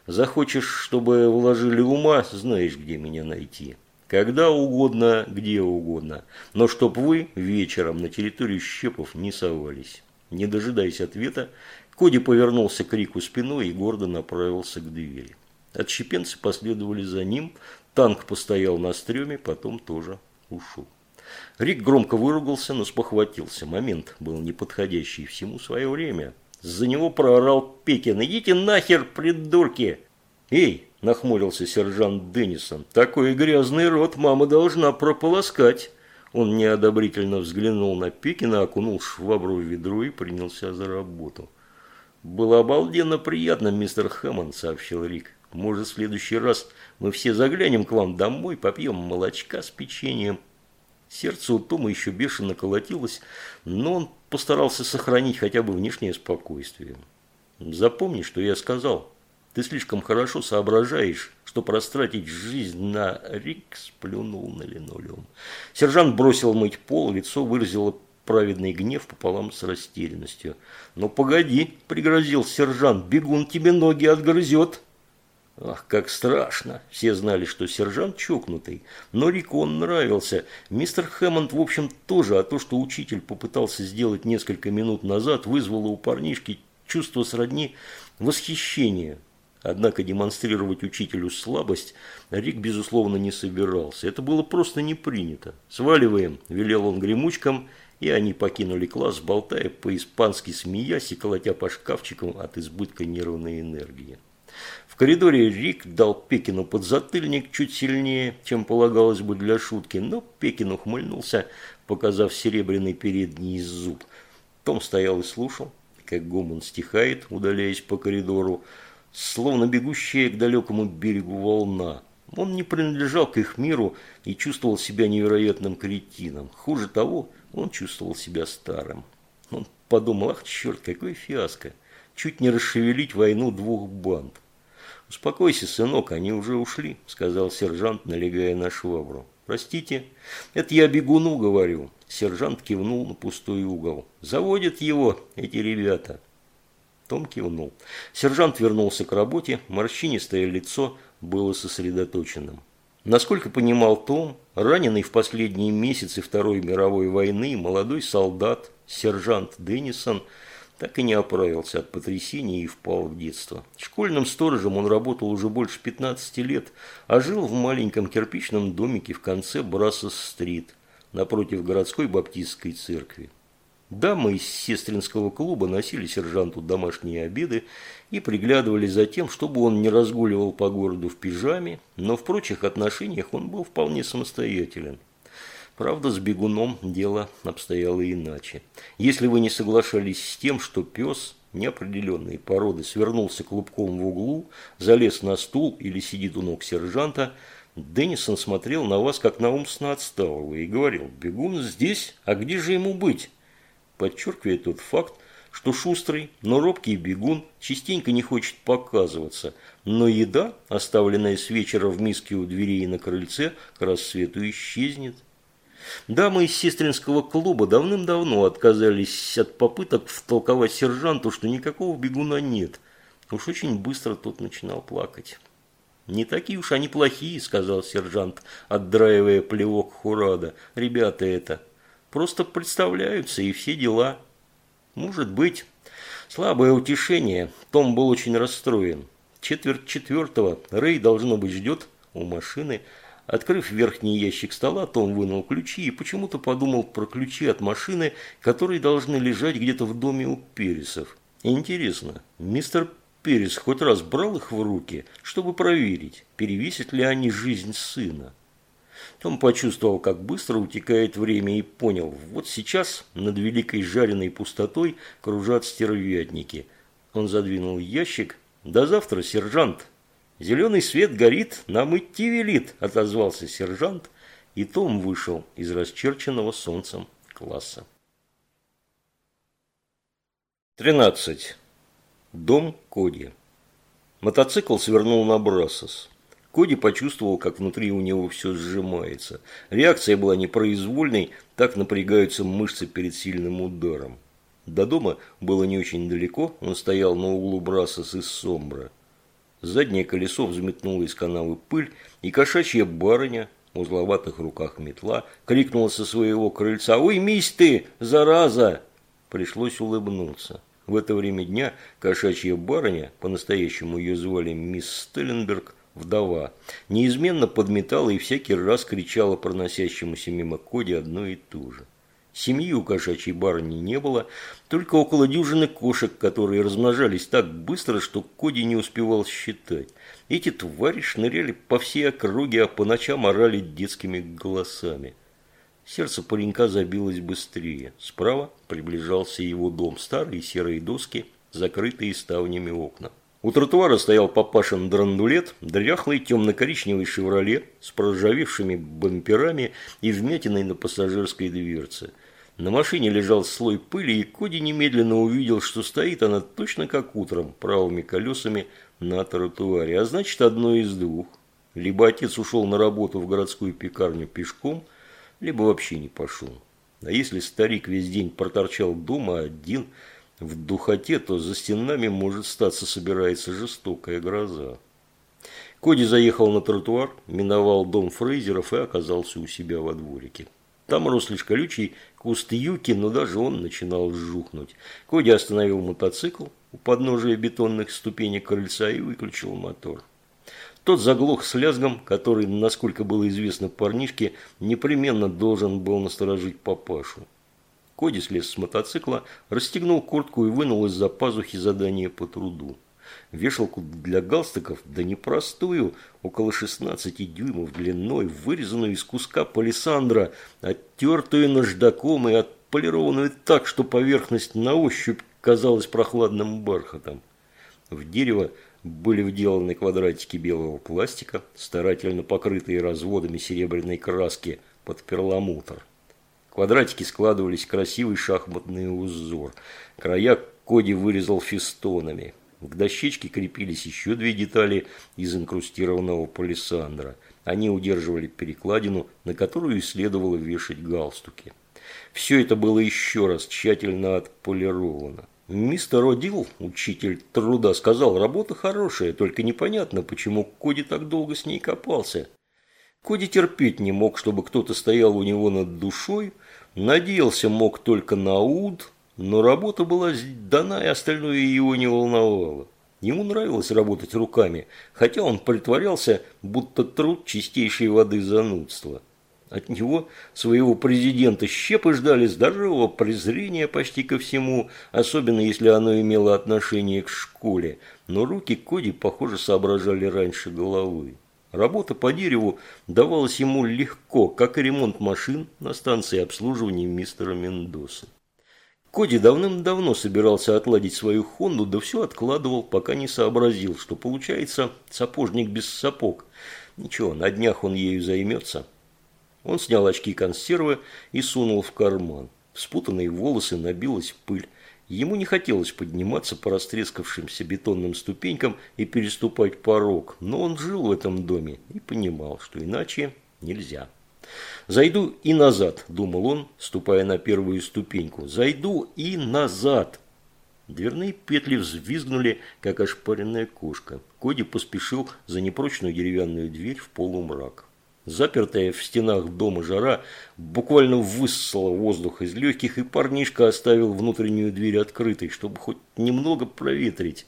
«Захочешь, чтобы вложили ума, знаешь, где меня найти. Когда угодно, где угодно. Но чтоб вы вечером на территорию Щепов не совались». Не дожидаясь ответа, Коди повернулся к Рику спиной и гордо направился к двери. Отщепенцы последовали за ним, танк постоял на стреме, потом тоже ушел. Рик громко выругался, но спохватился. Момент был неподходящий, всему свое время – за него проорал Пекин. «Идите нахер, придурки!» «Эй!» – нахмурился сержант Деннисон. «Такой грязный рот мама должна прополоскать!» Он неодобрительно взглянул на Пекина, окунул швабру в ведро и принялся за работу. «Было обалденно приятно, мистер Хэммонд», – сообщил Рик. «Может, в следующий раз мы все заглянем к вам домой, попьем молочка с печеньем». Сердце у Тома еще бешено колотилось, но он постарался сохранить хотя бы внешнее спокойствие. Запомни, что я сказал. Ты слишком хорошо соображаешь, что простратить жизнь на Рик сплюнул на линолеум. Сержант бросил мыть пол, лицо выразило праведный гнев пополам с растерянностью. «Но погоди», – пригрозил сержант, – «бегун тебе ноги отгрызет». Ах, как страшно! Все знали, что сержант чокнутый, но Рику он нравился. Мистер Хэммонд, в общем, тоже, а то, что учитель попытался сделать несколько минут назад, вызвало у парнишки чувство сродни восхищения. Однако демонстрировать учителю слабость Рик, безусловно, не собирался. Это было просто не принято. «Сваливаем», – велел он гремучкам, и они покинули класс, болтая по-испански, смеясь и колотя по шкафчикам от избытка нервной энергии. В коридоре Рик дал Пекину подзатыльник чуть сильнее, чем полагалось бы для шутки, но Пекин ухмыльнулся, показав серебряный передний зуб. Том стоял и слушал, как гомон стихает, удаляясь по коридору, словно бегущая к далекому берегу волна. Он не принадлежал к их миру и чувствовал себя невероятным кретином. Хуже того, он чувствовал себя старым. Он подумал, ах, черт, какой фиаско. Чуть не расшевелить войну двух банд. «Успокойся, сынок, они уже ушли», – сказал сержант, налегая на швабру. «Простите, это я бегуну говорю». Сержант кивнул на пустой угол. «Заводят его эти ребята». Том кивнул. Сержант вернулся к работе, морщинистое лицо было сосредоточенным. Насколько понимал Том, раненый в последние месяцы Второй мировой войны молодой солдат, сержант Деннисон – так и не оправился от потрясения и впал в детство. Школьным сторожем он работал уже больше 15 лет, а жил в маленьком кирпичном домике в конце Брассос-стрит, напротив городской баптистской церкви. Дамы из сестринского клуба носили сержанту домашние обеды и приглядывали за тем, чтобы он не разгуливал по городу в пижаме, но в прочих отношениях он был вполне самостоятелен. Правда, с бегуном дело обстояло иначе. Если вы не соглашались с тем, что пес неопределенной породы свернулся клубком в углу, залез на стул или сидит у ног сержанта, Деннисон смотрел на вас, как на умственно отсталого, и говорил, «Бегун здесь, а где же ему быть?» Подчеркивая тот факт, что шустрый, но робкий бегун частенько не хочет показываться, но еда, оставленная с вечера в миске у дверей на крыльце, к рассвету исчезнет. Дамы из сестринского клуба давным-давно отказались от попыток втолковать сержанту, что никакого бегуна нет. Уж очень быстро тот начинал плакать. «Не такие уж они плохие», – сказал сержант, отдраивая плевок Хурада. «Ребята это. Просто представляются и все дела». «Может быть. Слабое утешение. Том был очень расстроен. Четверть четвертого. Рэй, должно быть, ждет у машины». Открыв верхний ящик стола, Том вынул ключи и почему-то подумал про ключи от машины, которые должны лежать где-то в доме у Пересов. Интересно, мистер Перес хоть раз брал их в руки, чтобы проверить, перевесят ли они жизнь сына? Том почувствовал, как быстро утекает время и понял, вот сейчас над великой жареной пустотой кружат стервятники. Он задвинул ящик. «До завтра, сержант!» «Зеленый свет горит, нам идти велит», – отозвался сержант, и Том вышел из расчерченного солнцем класса. 13. Дом Коди. Мотоцикл свернул на Брассос. Коди почувствовал, как внутри у него все сжимается. Реакция была непроизвольной, так напрягаются мышцы перед сильным ударом. До дома было не очень далеко, он стоял на углу Брассос и Сомбра. Заднее колесо взметнуло из канавы пыль, и кошачья барыня, в узловатых руках метла, крикнула со своего крыльца «Уймись ты, зараза!» Пришлось улыбнуться. В это время дня кошачья барыня, по-настоящему ее звали мисс Стелленберг, вдова, неизменно подметала и всякий раз кричала проносящемуся мимо Коди одно и то же. Семьи у кошачьей барыни не было, только около дюжины кошек, которые размножались так быстро, что Коди не успевал считать. Эти твари шныряли по всей округе, а по ночам орали детскими голосами. Сердце паренька забилось быстрее. Справа приближался его дом, старые серые доски, закрытые ставнями окна. У тротуара стоял папашин драндулет, дряхлый темно-коричневый «Шевроле» с проржавевшими бамперами и вмятиной на пассажирской дверце – на машине лежал слой пыли, и Коди немедленно увидел, что стоит она точно как утром, правыми колесами на тротуаре. А значит, одно из двух. Либо отец ушел на работу в городскую пекарню пешком, либо вообще не пошел. А если старик весь день проторчал дома один в духоте, то за стенами может статься собирается жестокая гроза. Коди заехал на тротуар, миновал дом Фрейзеров и оказался у себя во дворике. Там рос лишь колючий куст юки, но даже он начинал жухнуть. Коди остановил мотоцикл у подножия бетонных ступенек крыльца и выключил мотор. Тот заглох с лязгом, который, насколько было известно парнишке, непременно должен был насторожить папашу. Коди слез с мотоцикла, расстегнул куртку и вынул из-за пазухи задание по труду. Вешалку для галстуков, да непростую, около 16 дюймов длиной, вырезанную из куска палисандра, оттертую наждаком и отполированную так, что поверхность на ощупь казалась прохладным бархатом. В дерево были вделаны квадратики белого пластика, старательно покрытые разводами серебряной краски под перламутр. Квадратики складывались в красивый шахматный узор. Края Коди вырезал фестонами – к дощечке крепились еще две детали из инкрустированного палисандра. Они удерживали перекладину, на которую следовало вешать галстуки. Все это было еще раз тщательно отполировано. Мистер Одил, учитель труда, сказал, работа хорошая, только непонятно, почему Коди так долго с ней копался. Коди терпеть не мог, чтобы кто-то стоял у него над душой, надеялся мог только на уд, но работа была дана, и остальное его не волновало. Ему нравилось работать руками, хотя он притворялся, будто труд чистейшей воды занудства. От него, своего президента, щепы ждали здорового презрения почти ко всему, особенно если оно имело отношение к школе, но руки Коди, похоже, соображали раньше головы. Работа по дереву давалась ему легко, как и ремонт машин на станции обслуживания мистера Мендоса. Коди давным-давно собирался отладить свою Хонду, да все откладывал, пока не сообразил, что получается сапожник без сапог. Ничего, на днях он ею займется. Он снял очки консервы и сунул в карман. В спутанные волосы набилась пыль. Ему не хотелось подниматься по растрескавшимся бетонным ступенькам и переступать порог, но он жил в этом доме и понимал, что иначе нельзя. «Зайду и назад», – думал он, ступая на первую ступеньку. «Зайду и назад». Дверные петли взвизгнули, как ошпаренная кошка. Коди поспешил за непрочную деревянную дверь в полумрак. Запертая в стенах дома жара буквально высосала воздух из легких, и парнишка оставил внутреннюю дверь открытой, чтобы хоть немного проветрить.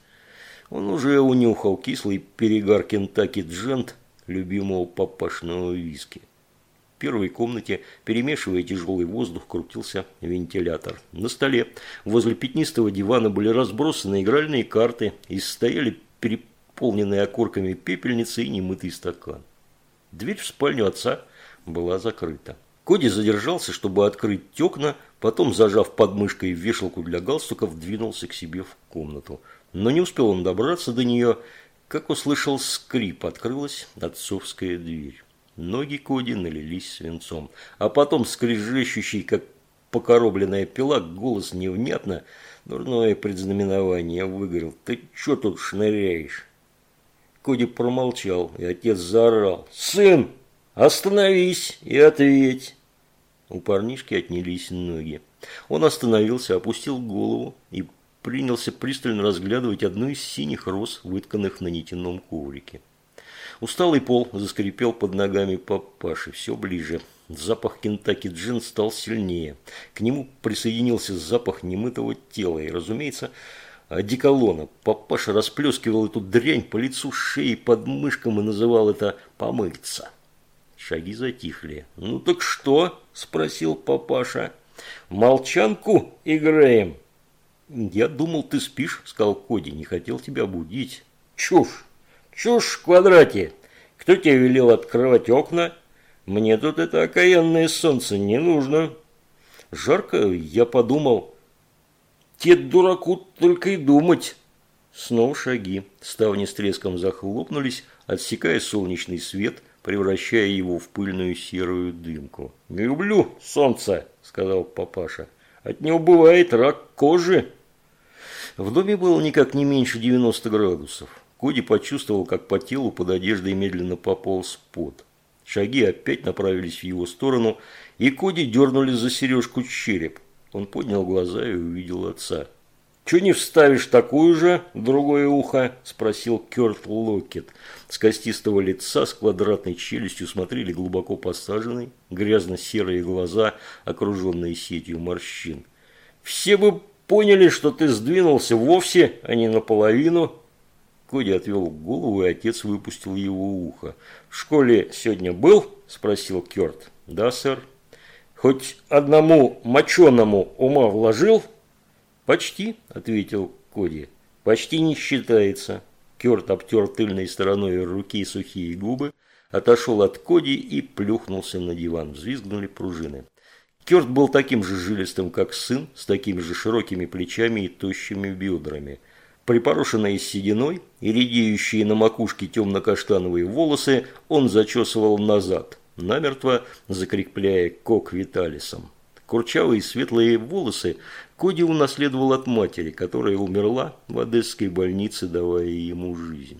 Он уже унюхал кислый перегар Кентаки Джент, любимого папашного виски. В первой комнате, перемешивая тяжелый воздух, крутился вентилятор. На столе возле пятнистого дивана были разбросаны игральные карты и стояли переполненные окурками пепельницы и немытый стакан. Дверь в спальню отца была закрыта. Коди задержался, чтобы открыть окна, потом, зажав подмышкой вешалку для галстуков, двинулся к себе в комнату. Но не успел он добраться до нее, как услышал скрип, открылась отцовская дверь. Ноги Коди налились свинцом, а потом скрежещущий, как покоробленная пила, голос невнятно, дурное предзнаменование выгорел. «Ты чё тут шныряешь?» Коди промолчал, и отец заорал. «Сын, остановись и ответь!» У парнишки отнялись ноги. Он остановился, опустил голову и принялся пристально разглядывать одну из синих роз, вытканных на нитяном коврике. Усталый пол заскрипел под ногами папаши все ближе. Запах Кентаки Джин стал сильнее. К нему присоединился запах немытого тела и, разумеется, одеколона. Папаша расплескивал эту дрянь по лицу, шее, под мышкам и называл это «помыться». Шаги затихли. «Ну так что?» – спросил папаша. «Молчанку играем». «Я думал, ты спишь», – сказал Коди. «Не хотел тебя будить». «Чушь! Чушь в квадрате! Кто тебе велел открывать окна? Мне тут это окаянное солнце не нужно». «Жарко, я подумал». Те дураку только и думать. Снова шаги. Ставни с треском захлопнулись, отсекая солнечный свет, превращая его в пыльную серую дымку. «Не люблю солнце», – сказал папаша. «От него бывает рак кожи». В доме было никак не меньше 90 градусов. Коди почувствовал, как по телу под одеждой медленно пополз пот. Шаги опять направились в его сторону, и Коди дернули за сережку череп. Он поднял глаза и увидел отца. «Чего не вставишь такую же, другое ухо?» – спросил Кёрт Локет. С костистого лица с квадратной челюстью смотрели глубоко посаженные, грязно-серые глаза, окруженные сетью морщин. «Все бы поняли, что ты сдвинулся вовсе, а не наполовину». Коди отвел голову, и отец выпустил его ухо. «В школе сегодня был?» – спросил Кёрт. «Да, сэр». Хоть одному моченому ума вложил? Почти, ответил Коди. Почти не считается. Керт обтер тыльной стороной руки сухие губы, отошел от Коди и плюхнулся на диван. Взвизгнули пружины. Керт был таким же жилистым, как сын, с такими же широкими плечами и тощими бедрами. Припорошенные сединой и редеющие на макушке темно-каштановые волосы он зачесывал назад – намертво закрепляя кок Виталисом. Курчавые светлые волосы Коди унаследовал от матери, которая умерла в одесской больнице, давая ему жизнь.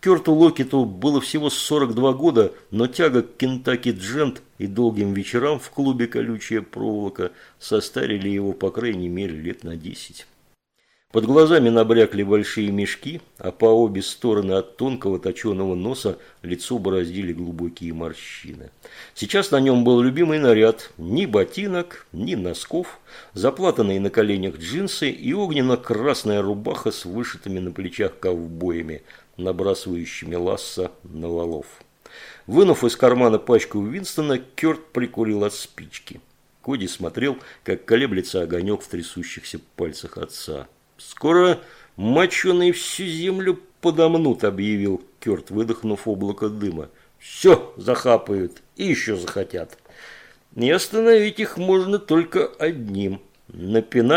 Керту Локету было всего 42 года, но тяга к Кентаки Джент и долгим вечерам в клубе «Колючая проволока» состарили его, по крайней мере, лет на 10. Под глазами набрякли большие мешки, а по обе стороны от тонкого точеного носа лицо бороздили глубокие морщины. Сейчас на нем был любимый наряд – ни ботинок, ни носков, заплатанные на коленях джинсы и огненно-красная рубаха с вышитыми на плечах ковбоями, набрасывающими ласса на валов. Вынув из кармана пачку Уинстона, Керт прикурил от спички. Коди смотрел, как колеблется огонек в трясущихся пальцах отца. «Скоро моченые всю землю подомнут», – объявил Керт, выдохнув облако дыма. Все захапают и еще захотят. И остановить их можно только одним – напинать